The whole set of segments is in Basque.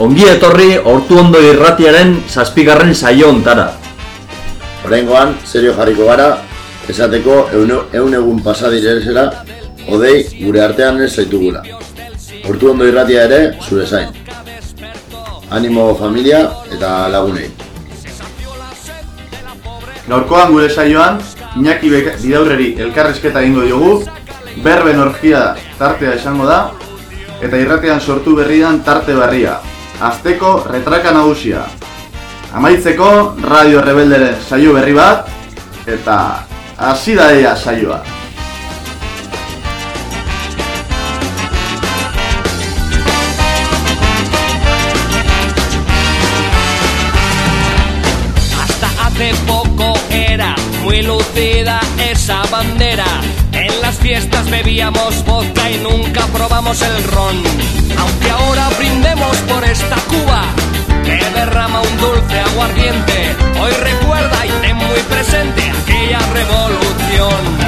Ongi etorri hortu ondo irratiaren zazpigarren saio ontara. Horrengoan, serio jarriko gara, esateko eun egun pasadireresera, odei gure artean ez zaitugula. Hortu ondo irratia ere, zure zain. Animo familia eta lagunei. Gaurkoan gure saioan, Iñaki Bidaurreri elkarrizketa egingo diogu, berben orgia tartea esango da, eta irratean sortu berrian tarte berria. Azteko retraka nagusia. Amaitzeko Radio Rebelderen saio berri bat, eta hasi da ea saioa. Hasta hace poco era muy lucida esa bandera. Fiestas bebíamos vodka y nunca probamos el ron. Aunque ahora brindemos por esta Cuba que derrama un dulce aguardiente. Hoy recuerda y ten muy presente aquella revolución.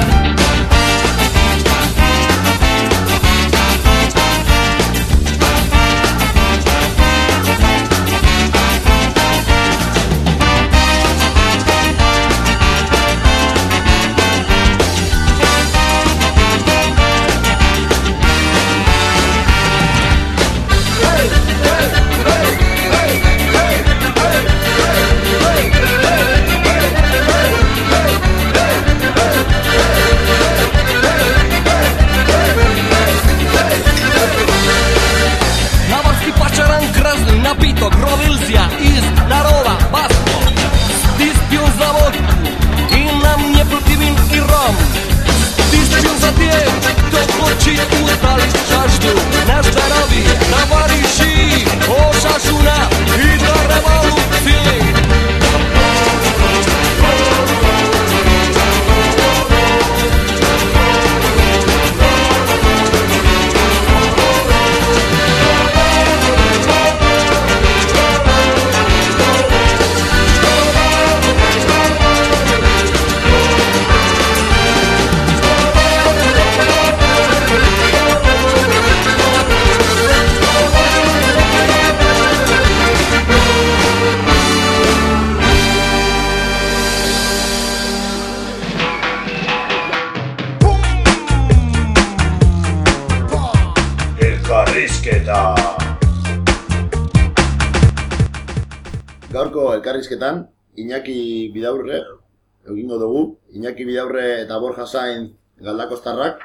Iñaki Bidaurre eta Borja Sainz galdakostarrak,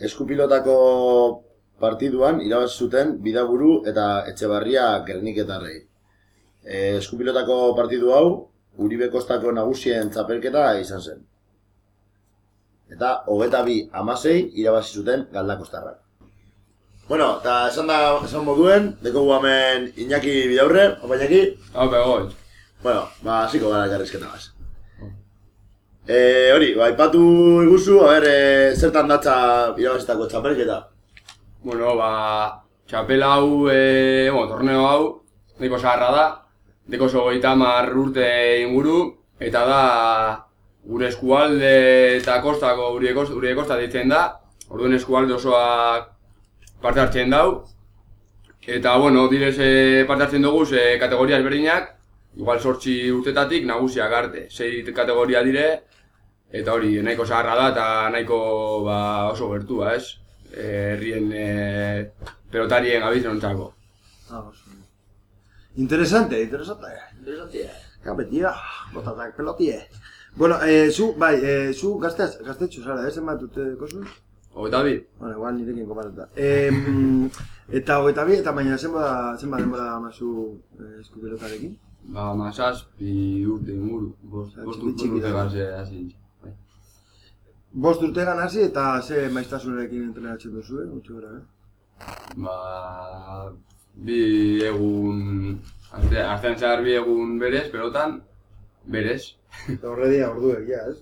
eskupilotako partiduan irabazi zuten Bidaburu eta Etxebarria Gerniketarrei. E, eskupilotako partidu hau, Uribe Kostako nagusien txapelketa izan zen. Eta hogeta bi amasei irabazi zuten galdakostarrak. Bueno, eta esan da, esan moduen, deko hemen Iñaki Bidaurre, opa Iñaki? Begoi. Bueno, ba, hasiko gara elkarrizketa gaz. E, hori, ba, ipatu iguzu, a ber, e, zertan datza irabazitako txapelketa. Bueno, ba, txapel hau, e, bueno, torneo hau, nahiko zaharra da. Deko zogoita mar urte inguru, eta da gure eskualde eta kostako gure kosta, gure kosta ditzen da. Orduan eskualde osoak parte hartzen dau. Eta, bueno, direz parte hartzen dugu e, kategoria ezberdinak, igual sortzi urtetatik nagusiak arte. Sei kategoria dire, eta hori nahiko zaharra da eta nahiko ba, oso gertua, ez? Herrien e, pelotarien abizionontzako. Ah, oso. Interesante, interesante. Interesante. Gabe, tía, botatak pelotie. Bueno, eh, zu, bai, eh, zu gazteaz, gaztetxo zara, ez zenbat urte kozu? Hogeita bi, Bueno, igual nirekin komparatuta. Eh, eta hogeita bi, eta baina zenbat, zenbat denbora mazu eh, eskupilotarekin? Ba, masaz, bi urte inguru, bost, bost urte urte da. gaze hasi. Bai. Bost urtegan hasi eta ze maiztasunarekin entrenatzen duzu, eh? Gutxi gora, eh? Ba, bi egun, arte, artean zehar bi egun berez, pelotan, berez. Eta horre dia orduek, ja, ez?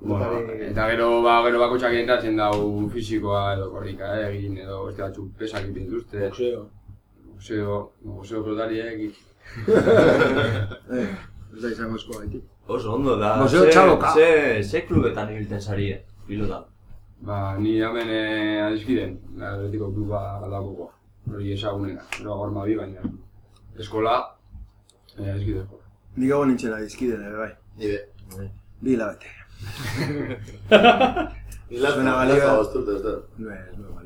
Bueno, eta gero, ba, gero bakotxak entratzen dau fisikoa edo korrika egin edo beste batzuk pesak egiten dituzte. Boxeo. Boxeo pelotari egin. Eh, ez da izango eskoa gaitik. Oso ondo da. Museo ze- txaloka. Ze, ze klubetan ibiltzen zarie, pilota. Ba, ni hemen eh, adizkiden, Atletiko Kluba galdakoko. hori ezagunena, gero gorma bi baina. Eskola, eh, ez gide eskola. Nik egon nintzen adizkiden ere bai. Ni be. Bi hilabete. Ni Suena balio. bostut, ez da. No ez, no balio.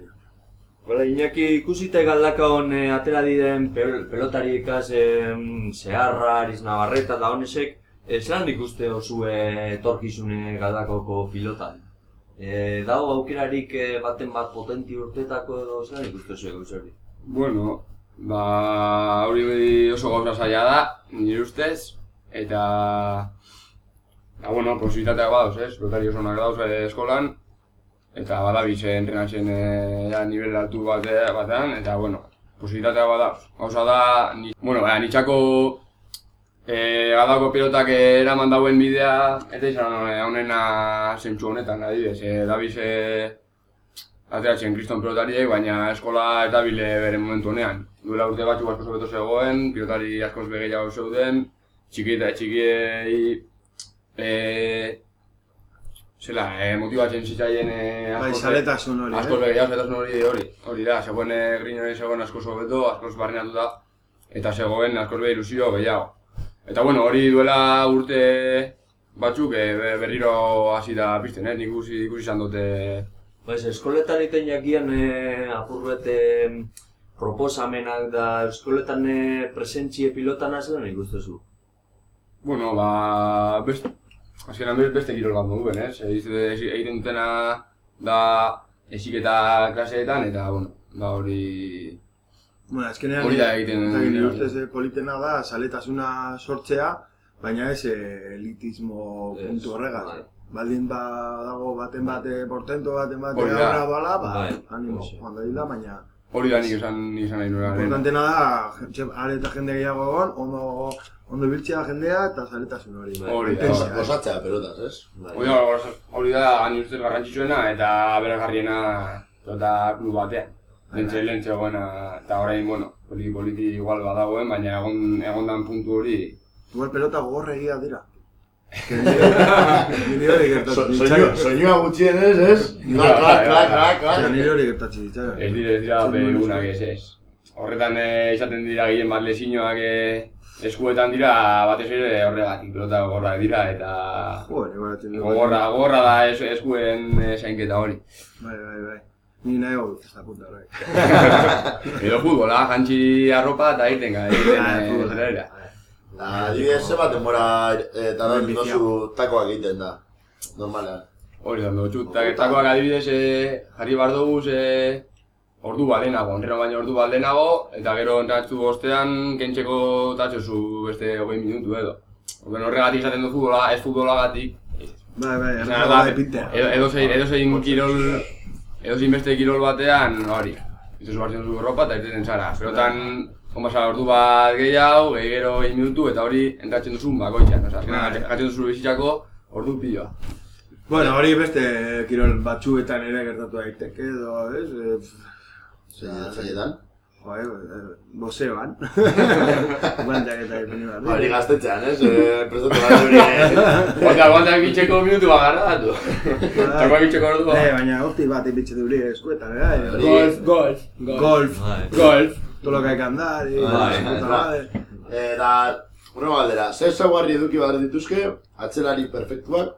Hola, Iñaki ikusite galdaka hon eh, atera diren pel pelotarikaz em, Zeharra, Ariz Navarreta da honesek, eh, zelan ikuste osue etorkizune galdakoko pilotan? Eh, dago aukerarik eh, baten bat potenti urtetako edo zelan ikuste osue gauz hori? Bueno, ba, hori oso gauza zaila da, nire ustez, eta... Ba, bueno, posibilitatea badoz, ez? Lotari oso onak dauz eskolan, eta badabiz eh, entrenatzen eh, ja, nivel altu bate, batean, eta, bueno, posibilitatea badauz. Gauza da, ni, bueno, ba, nitxako eh, gadako pilotak eraman dauen bidea, eta izan eh, honena zentsu honetan, adibidez, eh, dabiz eh, ateratzen kriston pilotariek, baina eskola ez dabile bere momentu honean. Duela urte batzuk askoz hobeto zegoen, pilotari askoz begeiago zeuden, txiki eta txikiei e, zela, e, motibatzen zitzaien e, Bai, saletasun hori, askoz eh? zaletasun hori hori. Hori da, zegoen e, grinore zegoen askoz hobeto, askoz barrenatuta, eta zegoen askoz be ilusio gehiago. Eta bueno, hori duela urte batzuk e, be- berriro hasi da pizten, eh? Nik ikusi, ikusi izan dute Pues eskoletan iten jakian eh, apurbete proposamenak da eskoletan eh, presentzie pilotana zelan ikustezu? Bueno, ba, best, azkenan best, beste kirol bat moduen, ez? Egiten dutena da esiketa klaseetan, eta, bueno, ba hori... Bueno, azkenean, Hori da egiten ustez eh, politena da saletasuna sortzea, baina ez eh, elitismo Ez, puntu horregaz. bai. Baldin ba dago baten bate portento, baten bate Hori da. aurra doala, ba, Bai, animo, joan dila, baina Hori da nik esan, nahi nuen. importantena da, are eta jende gehiago egon, ondo, ondo biltzea jendea eta saletasun hori. Bai. Hori da, Intensia, eh? Gozatzea pelotaz, ez? hori da, hori da, ni ustez garrantzitsuena eta beregarriena tota klub batean. Lentxe, lentxe egoena, eta orain, bueno, politi, politi igual badagoen, baina egon, egondan puntu hori Igual pelota gogorregia dira. Que nire hori gertatzen ditzaion. soinua gutxienez, ez? Klak, klak, klak, klak, Osea, klak. nire hori gertatzen ditzaion. Ez dire, ez dira begunak ez ez. Horretan eh, izaten dira gehien bat lezinoak eh, eskuetan dira batez ere horregatik pelota gogorrak dira eta Joder, gogorra, gogorra da es, eskuen eh, zainketa hori. Bai, bai, bai. Ni nahi hau dut, esta puta, bai. Edo futbola, jantzi arropa eta irten gara, irten Ah, eh, futbola. zelera. Da, adibidez, ze bat denbora eh, tardan Bai, dozu takoak egiten da. Normalean. Hori da, dutxut. Eta takoak adibidez jarri bar dugu eh, ordu balenago, entreno baino ordu balenago, eta gero entratzu ostean kentzeko tatxozu beste hogei minutu edo. Orduan horregatik izaten du futbola, ez futbolagatik, Bai, bai, da, da epintea. edo, edo zein, edo zein kirol, edo zein beste kirol batean, hori. Ituzu hartzen duzu ropa eta irteten zara. Zerotan, onbasa ordu bat gehiago, gehi gero egin minutu, eta hori entratzen duzu bakoitzean. Osa, azkenan Bai. gatzen gatzen duzu bizitzako ordu piloa. Bueno, hori beste kirol batzuetan ere gertatu daiteke edo, ez? Eh, Zein- Zeinetan. Jo, eh, eh, bozeoan. Guantak eta ipini behar. Hori gaztetxean, ez? Eh, Prestatu gara hori. Guanta, guanta bitxeko minutu bat gara datu. Takoa bitxeko ordu Eh, bat. baina horti bat ipitze duri eskuetan, eh? Golf, golf, golf. Golf, Bai. Golf. todo lo que hay que andar, y Bai, su puta bai. madre. Eta, urrengo galdera, zer zaugarri eduki behar dituzke, atzelari perfektuak,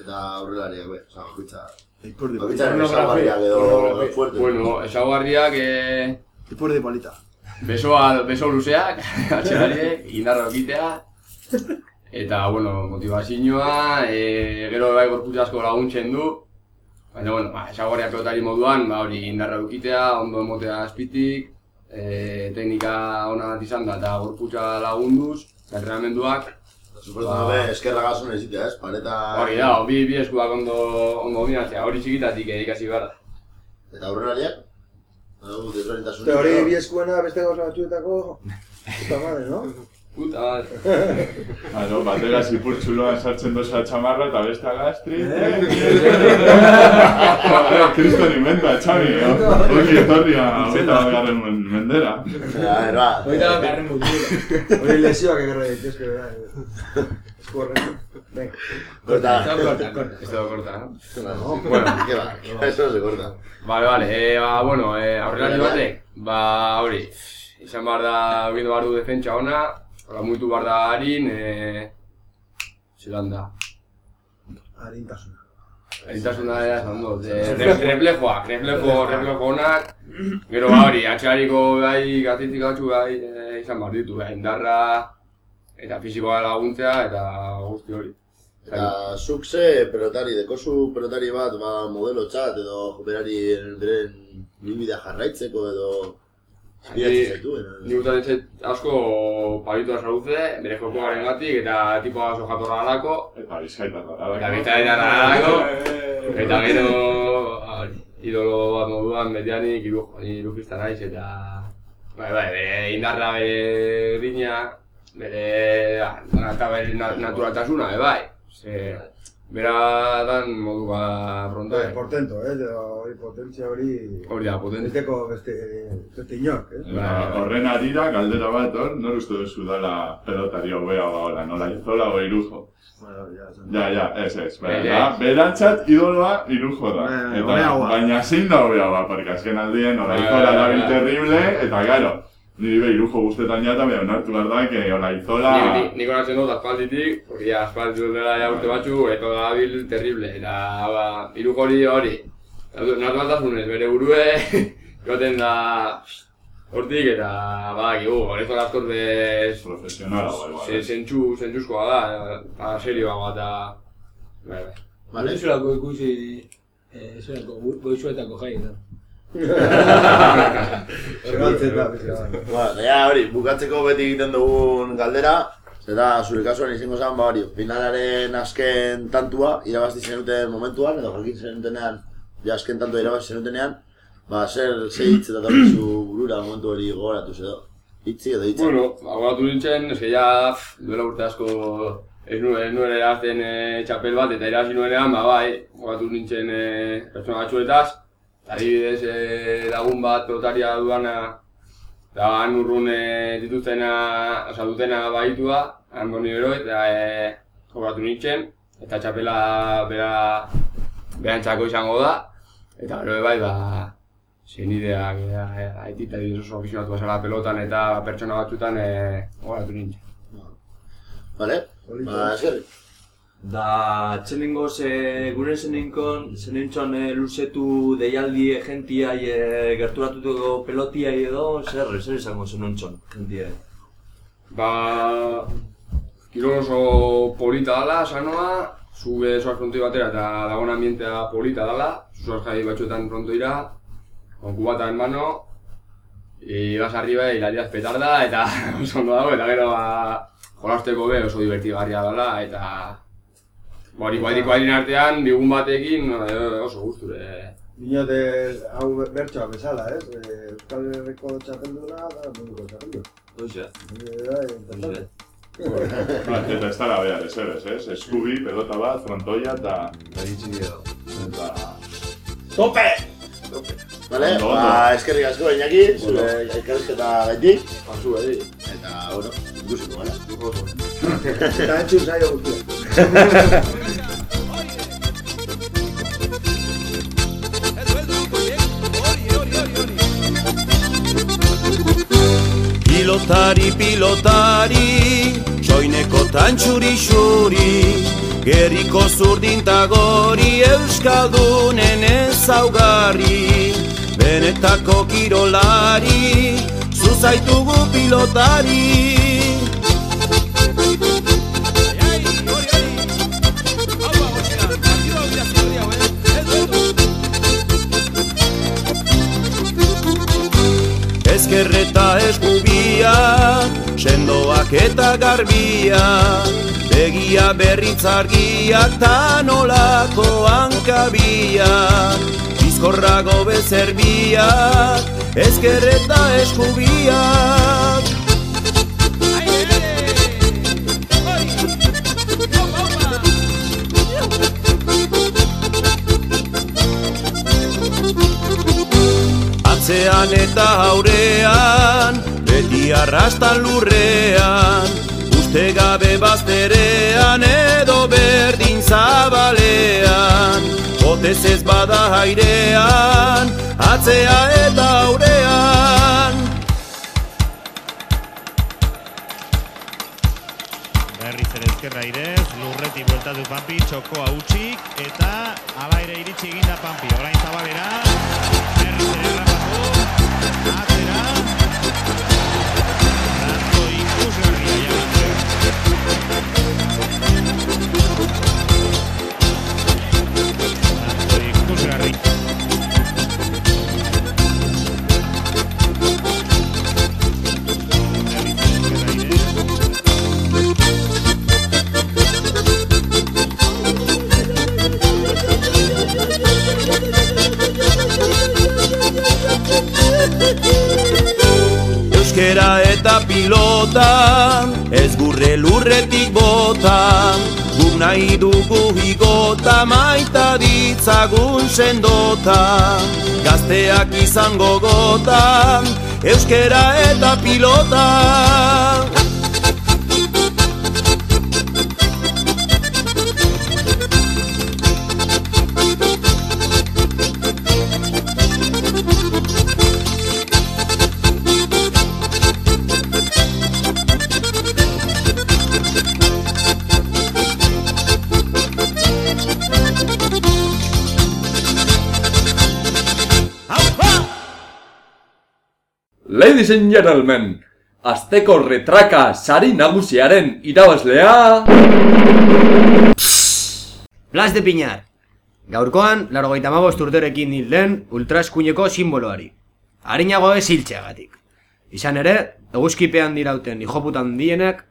eta aurrelariak, be, oza. Ipurdi Bakoitza polita. ezaugarriak edo fuerte. Bueno, esaugarriak, eh, Ipurdi polita. besoa, beso luzeak, atxelariek, indarra okitea. Eta, bueno, motivazioa, e, gero bai gorputz asko laguntzen du. Baina, bueno, ba, esaugarriak pelotari moduan, ba, hori indarra okitea, ondo emotea azpitik, e, teknika ona bat izan da, eta gorputza lagunduz, entrenamenduak, Suposatzen dube, eskerra gasun ezitea, ez? Pareta... hori da, bi, bi eskuak ondo, ondo dominatzea, hori txikitatik eh, ikasi behar da. Eta. Eta hori bi eskuena beste gauza batzuetako... Puta madre, no? Puta madre. Claro, batera zipurtzuloan sartzen doza txamarra eta besta gastri. Kriston inventa, Xavi. Hori etorria, hogeita garren mendera. A ver, va. Hogeita bat garren mutura. Hori lesioak egarra. Eskuarren. Venga. Corta. Corta, corta. Esto corta, ¿no? No, Bueno. ¿qué va? Eso no se corta. Vale, vale, eh, ba, bueno, eh, aurrelari batek, ba, hori, izan behar da, gindu behar du defentsa ona, hola, muitu behar da harin, eh, zelan da, Harintasuna. Eritasuna da, esan dut, eh, re, reflejoak, reflejo, reflejo onak, gero ba, hori, atxariko bai, gatitik atxu bai, eh, izan behar ditu, eh, indarra, eta fisikoa laguntzea, eta guzti hori. Eta zuk ze pelotari, dekozu pelotari bat, ba, modelo txat, edo berari beren bilbidea jarraitzeko, edo Ni gustatzen zait asko palitua saluze, bere jokoaren gatik, eta tipoa oso jatorra alako, Eta bizkaita gara. Eta bizkaita alako, eta gero idolo bat moduan betianik iru, irukista naiz, eta bai, bai, bere indarra, bere rina, bere, ah, naturaltasuna, bai, bai, ze, bera dan moduka frontoe. Bai, portento, eh? Hori potentzia hori... Hori da, potente. Besteko beste, beste inork, eh? Eta horren arira, galdera bat hor, nor uste duzu dala pelotari hobea ba nola izola o irujo. Bueno, ja. Ja, ez ez, Bai, baina, bai. berantzat idoloa irujo da. Bai, Eta, hobeagoa. baina zein da hobea ba, porque azken aldien, nola izola dabil bai. terrible, eta gero, niri be irujo guztetan jata, baina onartu behar da, que izola... Ni, ni, nik onatzen dut aspalditik, porque ya dela ja urte batzu, eta da bil terrible, eta ba, iruk hori hori. Naturaltasunez, bere burue, joten da hortik, eta badakigu, honezo askoz bez... Profesionala, bai, bai. ze- Zentzu, zentzuzkoa da, eta serioa eta... Bai, bai. Vale. Goizulako ikusi, eh, zurako, goizuetako jai, da. Zebaltzen da. Ba, ja hori, bukatzeko beti egiten dugun galdera, eta zure kasuan izango zen, ba hori, finalaren azken tantua, irabazi zenuten momentuan, edo jakin zenutenean, ja azken tantua irabazi zenutenean, ba, zer, ze hitz eta torrizu burura momentu hori gogoratu edo. Hitzi edo hitz. Bueno, agoratu nintzen, eske ja duela urte asko ez nuen, nuen erazten e, txapel bat, eta irazi nuenean, ba bai, agoratu nintzen e, pertsona batzuetaz, eta adibidez e, lagun bat pelotaria duana, eta han urrun e, dituztena, oza, dutena baitua, Andoni Bero, eta e, agoratu nintzen, eta txapela bera, berantzako izango da, eta gero bai, ba, Zein ideak, haitita diz oso aficionatu bazara pelotan eta pertsona batzutan eh, gogoratu nintzen. Vale? Ba, eskerrik. Da, txelengo ze gure zeninkon, zenintzon e, luzetu deialdi gentiai e, gerturatuko pelotiai edo, zer, zer izango zenontzon gentiai? Ba, kirol oso polita dala, sanoa, zu zoaz frontoi batera eta dagoen ambientea polita dala, zoaz jai batzuetan frontoira, con cubata en mano, y vas arriba y la lias petarda, eta oso ondo dago, eta gero ba, jolasteko be oso divertigarria dala, eta ba, hori guaitiko harin artean, bigun batekin eh, oso gusture. Dinote, hau bertsoa bezala, ez? Eh, Euskal Herriko txapelduna da munduko txapelduna. Hoxe, Eh, hoxe. interesante. Ba, eta ez dara behar, ez ez, ez? Eskubi, pelota bat, frontoia eta... eta... Tope! Vale? Ondo, Ba, eskerrik asko, Iñaki, zure elkarrizketa gaitik. Pasu, edi. Eta, bueno, ikusiko, gara. Eta entzun zaio guztia. Pilotari, pilotari, soineko tantxuri xuri Gerriko zurdintagori euskaldunen ezaugarri Benetako kirolari, zuzaitugu pilotari. Ezkerreta eskubia, sendoak eta garbia Begia berritzargiak ta nolako hankabia Bizkorrago bezerbiak, ezkerreta eskubiak Atzean eta aurrean, beti arrastan lurrean, uste gabe bazterean. Botez ez bada airean, atzea eta aurean. Berriz ere ezkerra irez, lurreti bueltatu Pampi, txokoa utxik, eta ala ere iritsi eginda Pampi. Orain zabalera, berriz ere errapatu, atzera, jagatze. Ikusgarri. Euskera eta pilota, ez gurre lurretik bota, nahi dugu higota maita ditzagun sendota, gazteak izango gota, euskera eta pilota. Ladies and gentlemen, Azteko retraka sari nagusiaren irabazlea... Blas de Piñar. Gaurkoan, laro gaita mabost urterekin hil den ultraeskuineko simboloari. Harinago ez hiltzeagatik. Izan ere, eguzkipean dirauten ijoputan dienek,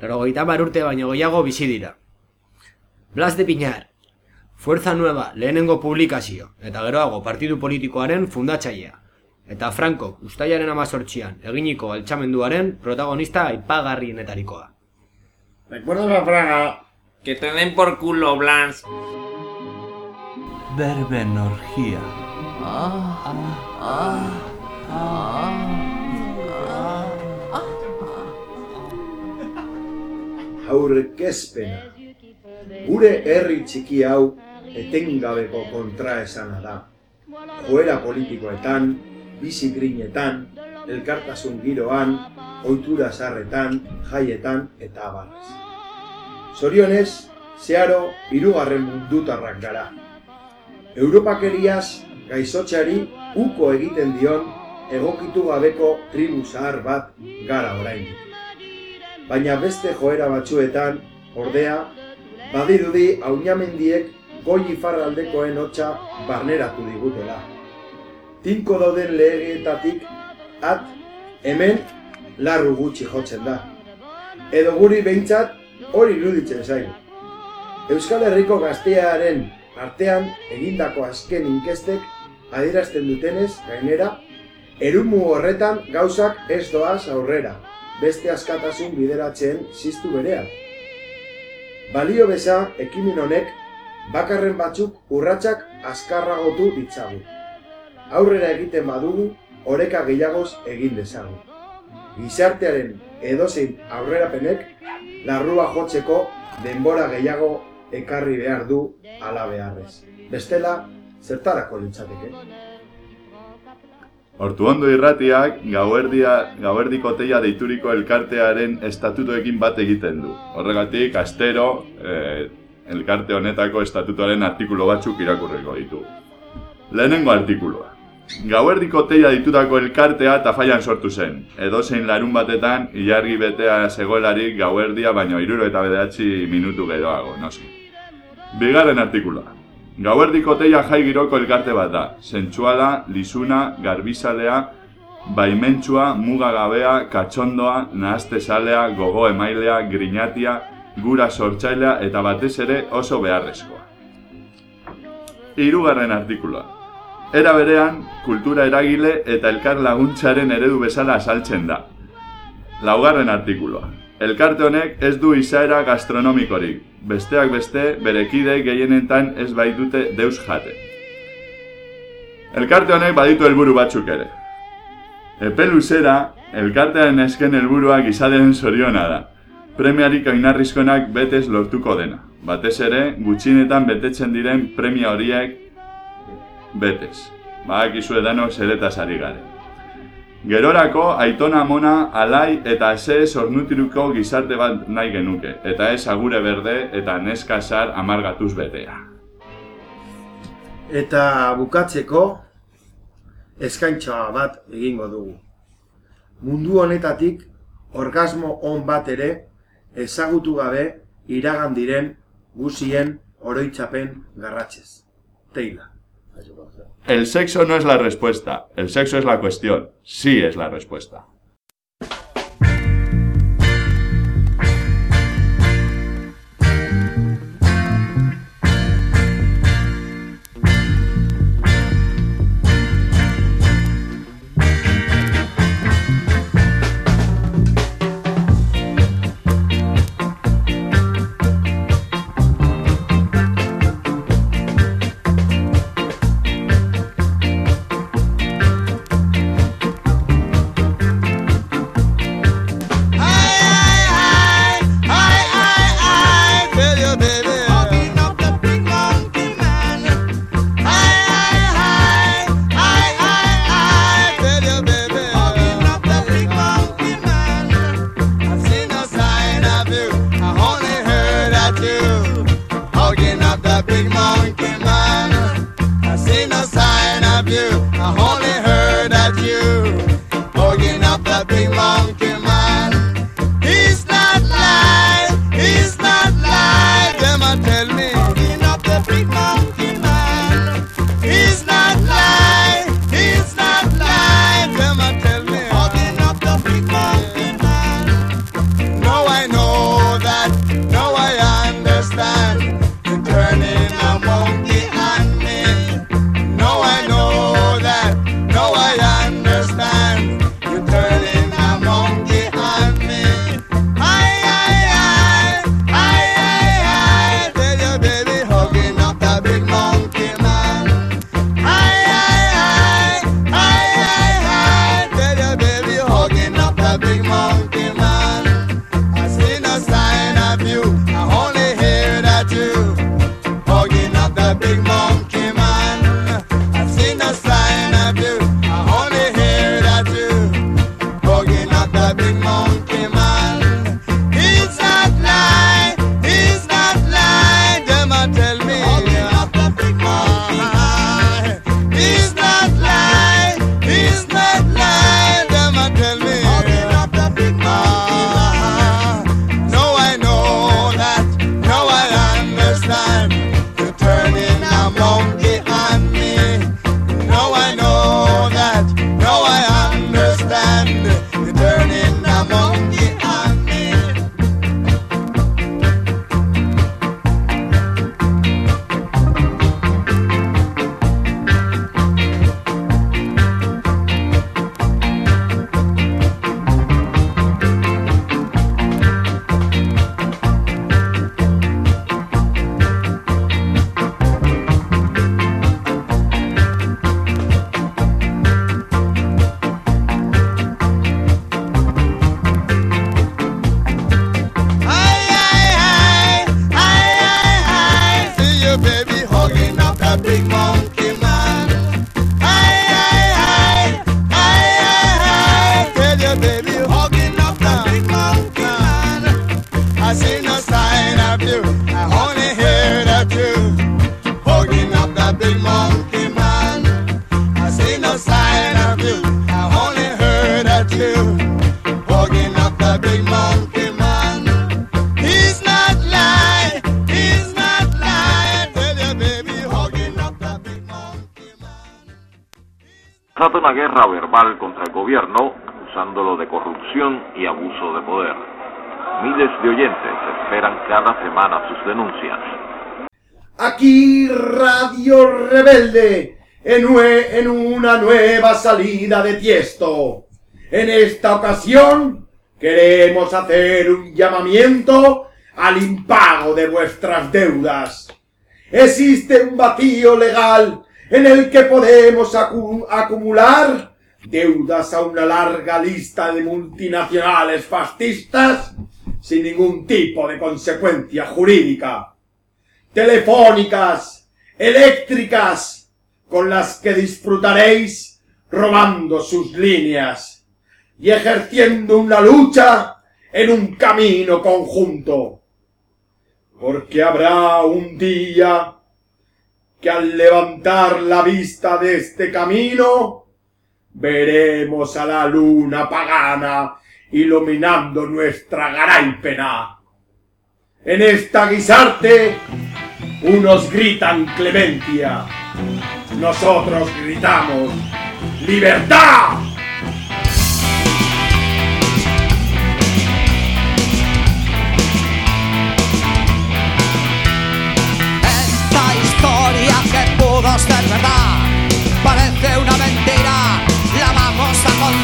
laro gaita urte baino gehiago bizi dira. Blas de Piñar. Fuerza Nueva lehenengo publikazio eta geroago partidu politikoaren fundatzailea. Eta Franco, ustaiaren amazortxian eginiko altxamenduaren protagonista aipagarrienetarikoa. Recuerdos a Fraga. Que te den por culo, Blanc. Berben orgia. aurkezpena. Gure herri txiki hau etengabeko kontraesana da. Joera politikoetan, bizi grinetan, elkartasun giroan, ohitura zarretan, jaietan eta abarrez. Zorionez, zeharo hirugarren mundutarrak gara. Europakeriaz gaizotxari uko egiten dion egokitu gabeko tribu zahar bat gara oraindik baina beste joera batzuetan, ordea, badirudi aunamendiek goi ifarraldekoen hotxa barneratu digutela. Tinko dauden legeetatik, at, hemen, larru gutxi jotzen da. Edo guri behintzat, hori iruditzen zaigu. Euskal Herriko gaztearen artean egindako azken inkestek adierazten dutenez, gainera, erumu horretan gauzak ez doaz aurrera, beste askatasun bideratzen ziztu berean. Balio beza ekimen honek bakarren batzuk urratsak azkarragotu ditzagu. Aurrera egiten badugu, oreka gehiagoz egin dezagu. Gizartearen edozein aurrerapenek larrua jotzeko denbora gehiago ekarri behar du ala beharrez. Bestela, zertarako litzateke. Ortuondo irratiak gauerdia, gauerdiko teia deituriko elkartearen estatutoekin bat egiten du. Horregatik, astero, eh, elkarte honetako estatutoaren artikulu batzuk irakurriko ditu. Lehenengo artikulua. Gauerdiko teia ditutako elkartea tafaian sortu zen. Edozein larun batetan, ilargi betea zegoelarik gauerdia baino iruro eta bederatzi minutu geroago, noski. Bigarren artikulua. Gauerdiko teia jai giroko elkarte bat da. Sentsuala, lisuna, garbizalea, baimentsua, mugagabea, katxondoa, nahaztezalea, gogo emailea, grinatia, gura sortzailea eta batez ere oso beharrezkoa. Hirugarren artikulua. Era berean, kultura eragile eta elkar laguntzaren eredu bezala azaltzen da. Laugarren artikuloa. Elkarte honek ez du izaera gastronomikorik, besteak beste berekide gehienetan ez baitute deus jate. Elkarte honek baditu helburu batzuk ere. Epe luzera, elkartearen esken helburua gizaden zoriona da. Premiarik oinarrizkoenak betez lortuko dena. Batez ere, gutxinetan betetzen diren premia horiek betez. Badakizue danok zeretaz ari garen. Gerorako aitona mona alai eta ze sornutiruko gizarte bat nahi genuke, eta ez agure berde eta neska zar amargatuz betea. Eta bukatzeko eskaintza bat egingo dugu. Mundu honetatik orgasmo on bat ere ezagutu gabe iragan diren guzien oroitzapen garratzez. Teila. El sexo no es la respuesta, el sexo es la cuestión, sí es la respuesta. una guerra verbal contra el gobierno, acusándolo de corrupción y abuso de poder. Miles de oyentes esperan cada semana sus denuncias. Aquí Radio Rebelde, en, en una nueva salida de tiesto. En esta ocasión queremos hacer un llamamiento al impago de vuestras deudas. Existe un vacío legal en el que podemos acumular deudas a una larga lista de multinacionales fascistas sin ningún tipo de consecuencia jurídica. Telefónicas, eléctricas, con las que disfrutaréis robando sus líneas y ejerciendo una lucha en un camino conjunto. Porque habrá un día que al levantar la vista de este camino, veremos a la luna pagana iluminando nuestra garaipena. En esta guisarte, unos gritan clemencia, nosotros gritamos libertad. creemos verdad, parece una mentira, la vamos a contar.